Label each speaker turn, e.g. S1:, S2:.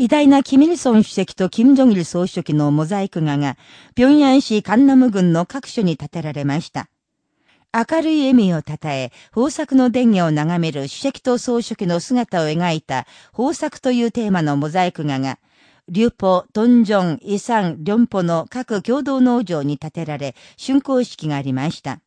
S1: 偉大なキミルソン主席とキム・ジョギル総書記のモザイク画が、平壌市カンナム郡の各所に建てられました。明るい笑みをたたえ、豊作の電源を眺める主席と総書記の姿を描いた豊作というテーマのモザイク画が、リポ、トンジョン、イサン、リョンポの各共同農場に建てられ、竣工式がありました。